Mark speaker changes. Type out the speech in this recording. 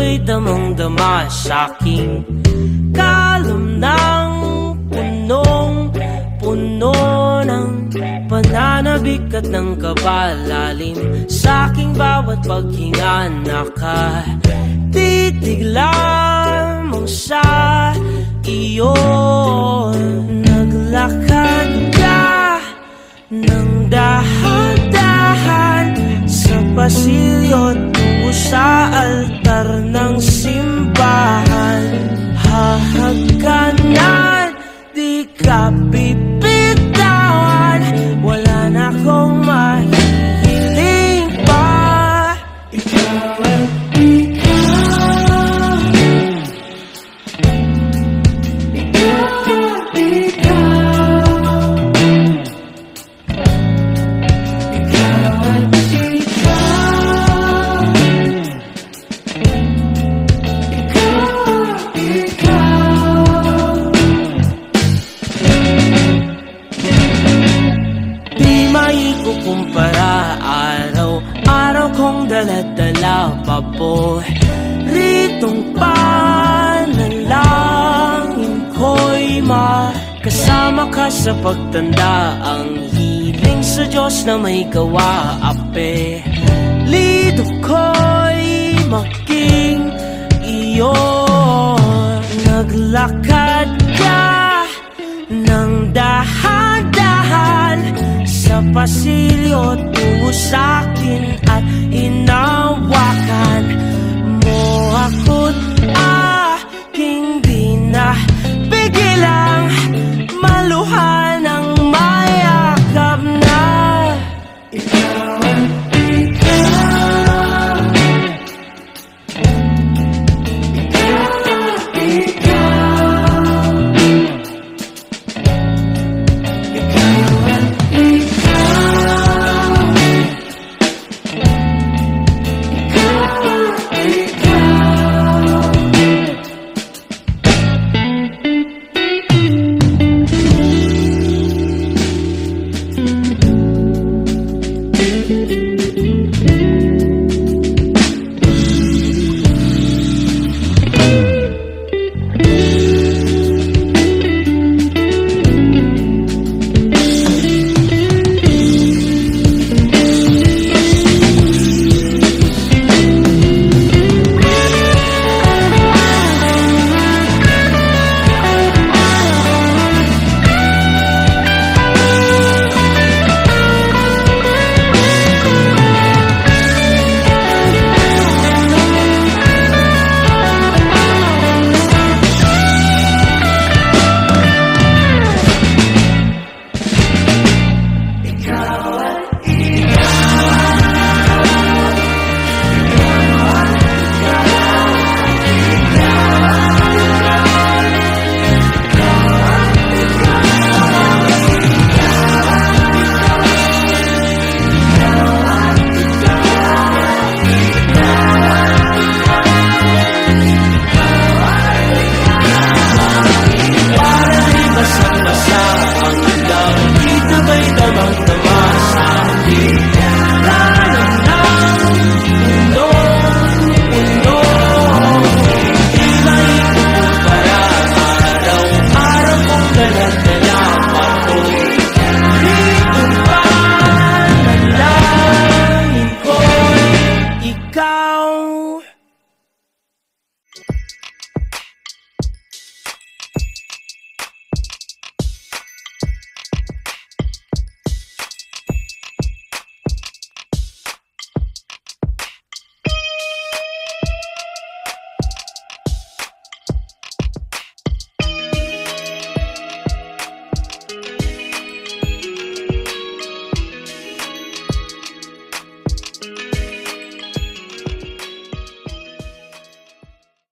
Speaker 1: ako'y damang-dama sa'king kalom ng punong puno ng pananabik at ng kabalalim? Sa aking bawat paghinga nakatitig lamang sa iyo naglakad ka ng dahan-dahan sa pasilyo tungo sa altar ng simbahan. Hahagkanan daladala pa po Ritong panalangin ko'y makasama ka sa pagtanda. Ang hiling sa Diyos na may gawa ape Lido ko'y maging iyo Naglakad ka ng dahan-dahan sa pasilyo tungo sa'kin at hinawakan